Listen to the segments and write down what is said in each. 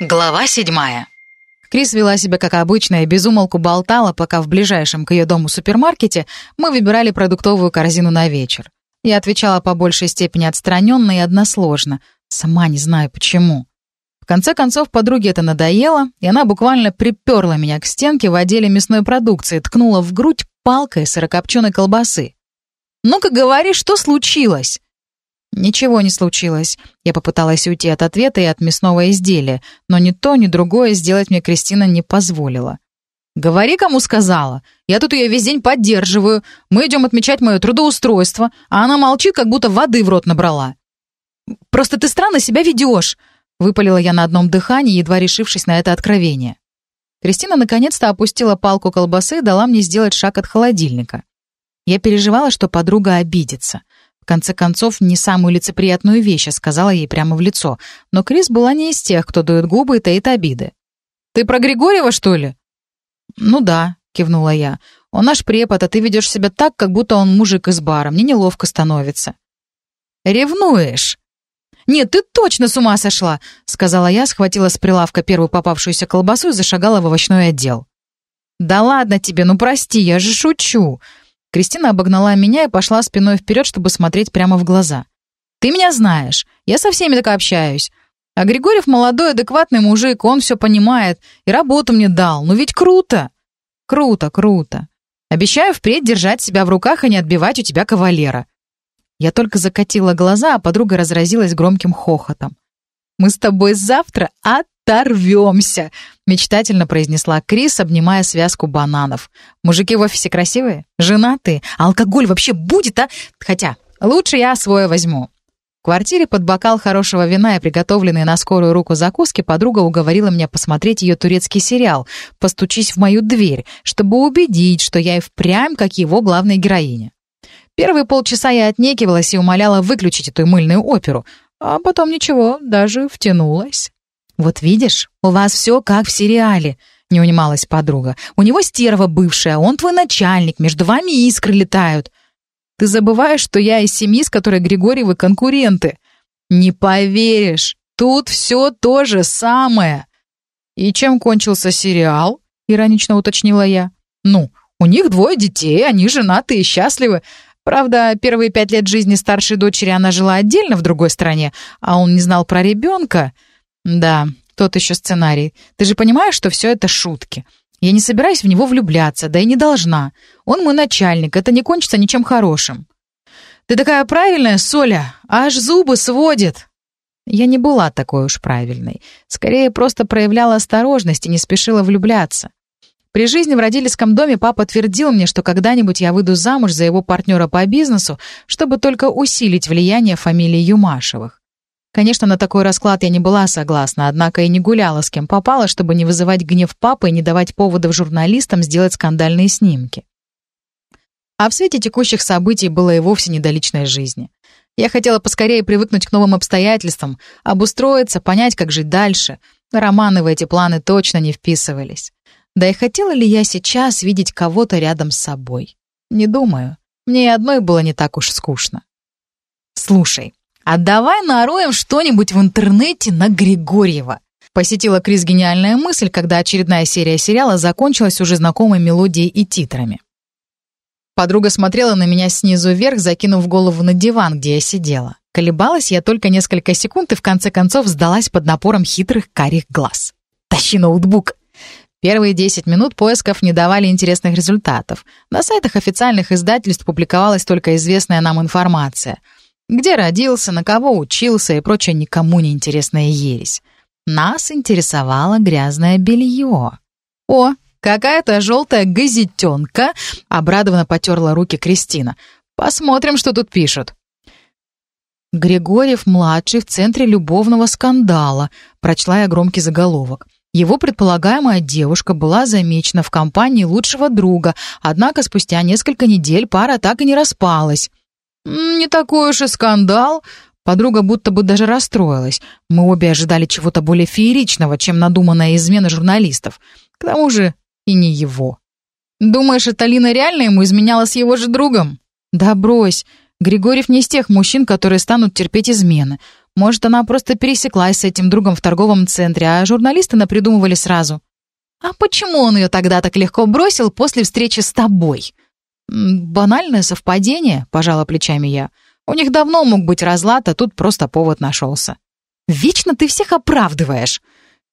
Глава седьмая. Крис вела себя как обычно и безумолку болтала, пока в ближайшем к ее дому супермаркете мы выбирали продуктовую корзину на вечер. Я отвечала по большей степени отстраненно и односложно, сама не знаю почему. В конце концов, подруге это надоело, и она буквально приперла меня к стенке в отделе мясной продукции, ткнула в грудь палкой сырокопченой колбасы. «Ну-ка говори, что случилось?» Ничего не случилось. Я попыталась уйти от ответа и от мясного изделия, но ни то, ни другое сделать мне Кристина не позволила. «Говори, кому сказала. Я тут ее весь день поддерживаю. Мы идем отмечать мое трудоустройство, а она молчит, как будто воды в рот набрала». «Просто ты странно себя ведешь», — выпалила я на одном дыхании, едва решившись на это откровение. Кристина наконец-то опустила палку колбасы и дала мне сделать шаг от холодильника. Я переживала, что подруга обидится конце концов, не самую лицеприятную вещь, а сказала ей прямо в лицо. Но Крис была не из тех, кто дует губы и таит обиды. «Ты про Григорьева, что ли?» «Ну да», — кивнула я. «Он наш препод, а ты ведешь себя так, как будто он мужик из бара. Мне неловко становится». «Ревнуешь?» «Нет, ты точно с ума сошла!» — сказала я, схватила с прилавка первую попавшуюся колбасу и зашагала в овощной отдел. «Да ладно тебе, ну прости, я же шучу!» Кристина обогнала меня и пошла спиной вперед, чтобы смотреть прямо в глаза. «Ты меня знаешь. Я со всеми так общаюсь. А Григорьев молодой, адекватный мужик, он все понимает. И работу мне дал. Ну ведь круто!» «Круто, круто. Обещаю впредь держать себя в руках и не отбивать у тебя кавалера». Я только закатила глаза, а подруга разразилась громким хохотом. «Мы с тобой завтра оторвемся!» — мечтательно произнесла Крис, обнимая связку бананов. «Мужики в офисе красивые? Женатые? А алкоголь вообще будет, а? Хотя, лучше я свое возьму». В квартире под бокал хорошего вина и приготовленные на скорую руку закуски подруга уговорила меня посмотреть ее турецкий сериал «Постучись в мою дверь», чтобы убедить, что я и впрямь как его главная героиня. Первые полчаса я отнекивалась и умоляла выключить эту мыльную оперу, а потом ничего, даже втянулась. «Вот видишь, у вас все как в сериале», — не унималась подруга. «У него стерва бывшая, он твой начальник, между вами искры летают. Ты забываешь, что я из семьи, с которой Григорьевы конкуренты. Не поверишь, тут все то же самое». «И чем кончился сериал?» — иронично уточнила я. «Ну, у них двое детей, они женаты и счастливы. Правда, первые пять лет жизни старшей дочери она жила отдельно в другой стране, а он не знал про ребенка». «Да, тот еще сценарий. Ты же понимаешь, что все это шутки. Я не собираюсь в него влюбляться, да и не должна. Он мой начальник, это не кончится ничем хорошим». «Ты такая правильная, Соля, аж зубы сводит!» Я не была такой уж правильной. Скорее, просто проявляла осторожность и не спешила влюбляться. При жизни в родительском доме папа твердил мне, что когда-нибудь я выйду замуж за его партнера по бизнесу, чтобы только усилить влияние фамилии Юмашевых. Конечно, на такой расклад я не была согласна, однако и не гуляла с кем попала, чтобы не вызывать гнев папы и не давать поводов журналистам сделать скандальные снимки. А в свете текущих событий было и вовсе не до личной жизни. Я хотела поскорее привыкнуть к новым обстоятельствам, обустроиться, понять, как жить дальше. Романы в эти планы точно не вписывались. Да и хотела ли я сейчас видеть кого-то рядом с собой? Не думаю. Мне и одной было не так уж скучно. «Слушай, «А давай нароем что-нибудь в интернете на Григорьева». Посетила Крис гениальная мысль, когда очередная серия сериала закончилась уже знакомой мелодией и титрами. Подруга смотрела на меня снизу вверх, закинув голову на диван, где я сидела. Колебалась я только несколько секунд и в конце концов сдалась под напором хитрых карих глаз. «Тащи ноутбук!» Первые 10 минут поисков не давали интересных результатов. На сайтах официальных издательств публиковалась только известная нам информация — где родился, на кого учился и прочая никому не интересная ересь. Нас интересовало грязное белье. «О, какая-то желтая газетенка!» — обрадованно потерла руки Кристина. «Посмотрим, что тут пишут». «Григорьев-младший в центре любовного скандала», — прочла я громкий заголовок. Его предполагаемая девушка была замечена в компании лучшего друга, однако спустя несколько недель пара так и не распалась. «Не такой уж и скандал». Подруга будто бы даже расстроилась. Мы обе ожидали чего-то более фееричного, чем надуманная измена журналистов. К тому же и не его. «Думаешь, эта Лина реально ему изменяла с его же другом?» «Да брось. Григорьев не из тех мужчин, которые станут терпеть измены. Может, она просто пересеклась с этим другом в торговом центре, а журналисты напридумывали сразу. А почему он ее тогда так легко бросил после встречи с тобой? Банальное совпадение, пожала плечами я. У них давно мог быть разлад, а тут просто повод нашелся. Вечно ты всех оправдываешь.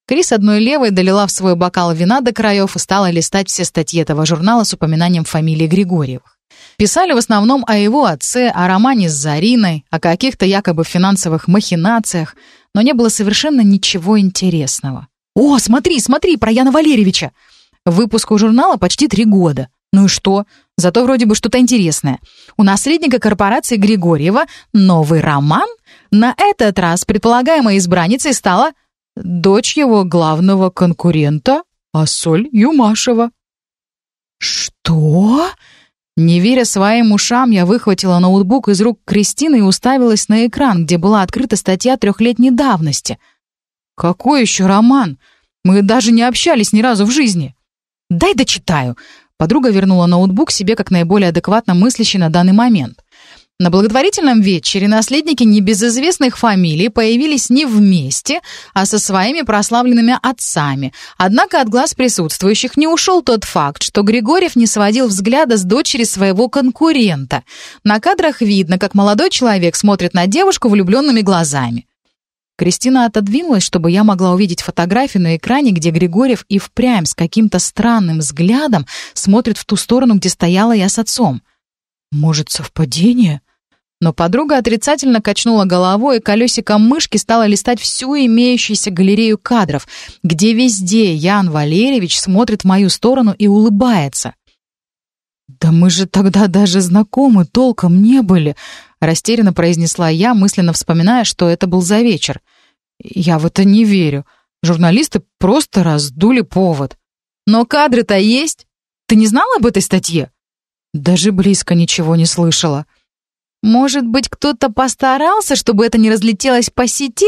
Крис одной левой долила в свой бокал вина до краев и стала листать все статьи этого журнала с упоминанием фамилии Григорьевых. Писали в основном о его отце, о романе с Зариной, о каких-то якобы финансовых махинациях, но не было совершенно ничего интересного. «О, смотри, смотри, про Яна Валерьевича!» Выпуску журнала почти три года. Ну и что? Зато вроде бы что-то интересное. У наследника корпорации Григорьева новый роман? На этот раз предполагаемой избранницей стала дочь его главного конкурента Асоль Юмашева. «Что?» Не веря своим ушам, я выхватила ноутбук из рук Кристины и уставилась на экран, где была открыта статья трехлетней давности. «Какой еще роман? Мы даже не общались ни разу в жизни». «Дай дочитаю». Подруга вернула ноутбук себе как наиболее адекватно мыслящий на данный момент. На благотворительном вечере наследники небезызвестных фамилий появились не вместе, а со своими прославленными отцами. Однако от глаз присутствующих не ушел тот факт, что Григорьев не сводил взгляда с дочери своего конкурента. На кадрах видно, как молодой человек смотрит на девушку влюбленными глазами. Кристина отодвинулась, чтобы я могла увидеть фотографию на экране, где Григорьев и впрямь с каким-то странным взглядом смотрит в ту сторону, где стояла я с отцом. «Может, совпадение?» Но подруга отрицательно качнула головой, и колесиком мышки стала листать всю имеющуюся галерею кадров, где везде Ян Валерьевич смотрит в мою сторону и улыбается. «Да мы же тогда даже знакомы толком не были», — растерянно произнесла я, мысленно вспоминая, что это был за вечер. «Я в это не верю. Журналисты просто раздули повод». «Но кадры-то есть. Ты не знала об этой статье?» «Даже близко ничего не слышала». Может быть, кто-то постарался, чтобы это не разлетелось по сети?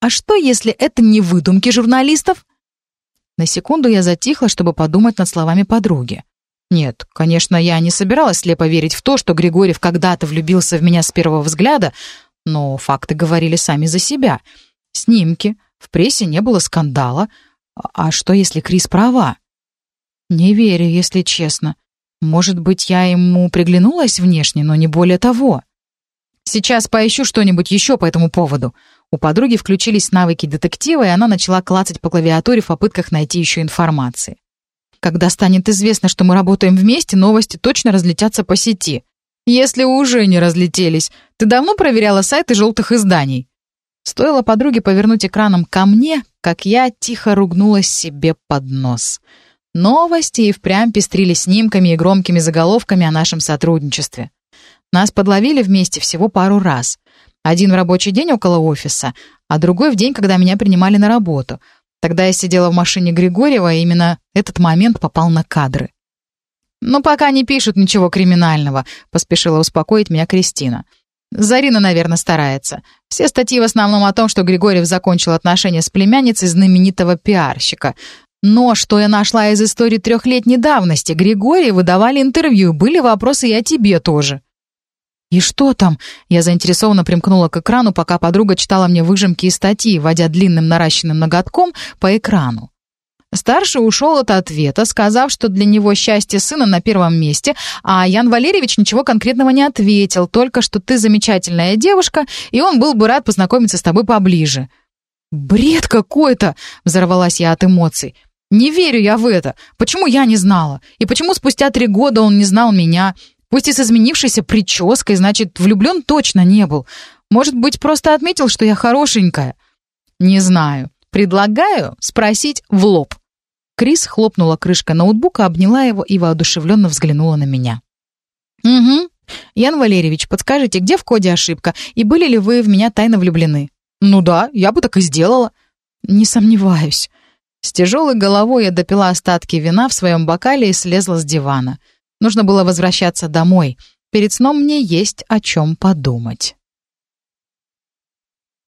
А что, если это не выдумки журналистов? На секунду я затихла, чтобы подумать над словами подруги. Нет, конечно, я не собиралась слепо верить в то, что Григорьев когда-то влюбился в меня с первого взгляда, но факты говорили сами за себя. Снимки, в прессе не было скандала. А что, если Крис права? Не верю, если честно. Может быть, я ему приглянулась внешне, но не более того. Сейчас поищу что-нибудь еще по этому поводу. У подруги включились навыки детектива, и она начала клацать по клавиатуре в попытках найти еще информации. Когда станет известно, что мы работаем вместе, новости точно разлетятся по сети. Если уже не разлетелись. Ты давно проверяла сайты желтых изданий? Стоило подруге повернуть экраном ко мне, как я тихо ругнулась себе под нос. Новости и впрямь пестрили снимками и громкими заголовками о нашем сотрудничестве. Нас подловили вместе всего пару раз. Один в рабочий день около офиса, а другой в день, когда меня принимали на работу. Тогда я сидела в машине Григорьева, и именно этот момент попал на кадры. «Ну, пока не пишут ничего криминального», — поспешила успокоить меня Кристина. Зарина, наверное, старается. Все статьи в основном о том, что Григорьев закончил отношения с племянницей знаменитого пиарщика. Но что я нашла из истории трехлетней давности, Григорию выдавали интервью, были вопросы и о тебе тоже. «И что там?» Я заинтересованно примкнула к экрану, пока подруга читала мне выжимки из статьи, водя длинным наращенным ноготком по экрану. Старший ушел от ответа, сказав, что для него счастье сына на первом месте, а Ян Валерьевич ничего конкретного не ответил, только что ты замечательная девушка, и он был бы рад познакомиться с тобой поближе. «Бред какой-то!» — взорвалась я от эмоций. «Не верю я в это. Почему я не знала? И почему спустя три года он не знал меня? Пусть и с изменившейся прической, значит, влюблен точно не был. Может быть, просто отметил, что я хорошенькая? Не знаю. Предлагаю спросить в лоб. Крис хлопнула крышкой ноутбука, обняла его и воодушевленно взглянула на меня. «Угу. Ян Валерьевич, подскажите, где в коде ошибка? И были ли вы в меня тайно влюблены?» «Ну да, я бы так и сделала». «Не сомневаюсь». С тяжелой головой я допила остатки вина в своем бокале и слезла с дивана. Нужно было возвращаться домой. Перед сном мне есть о чем подумать.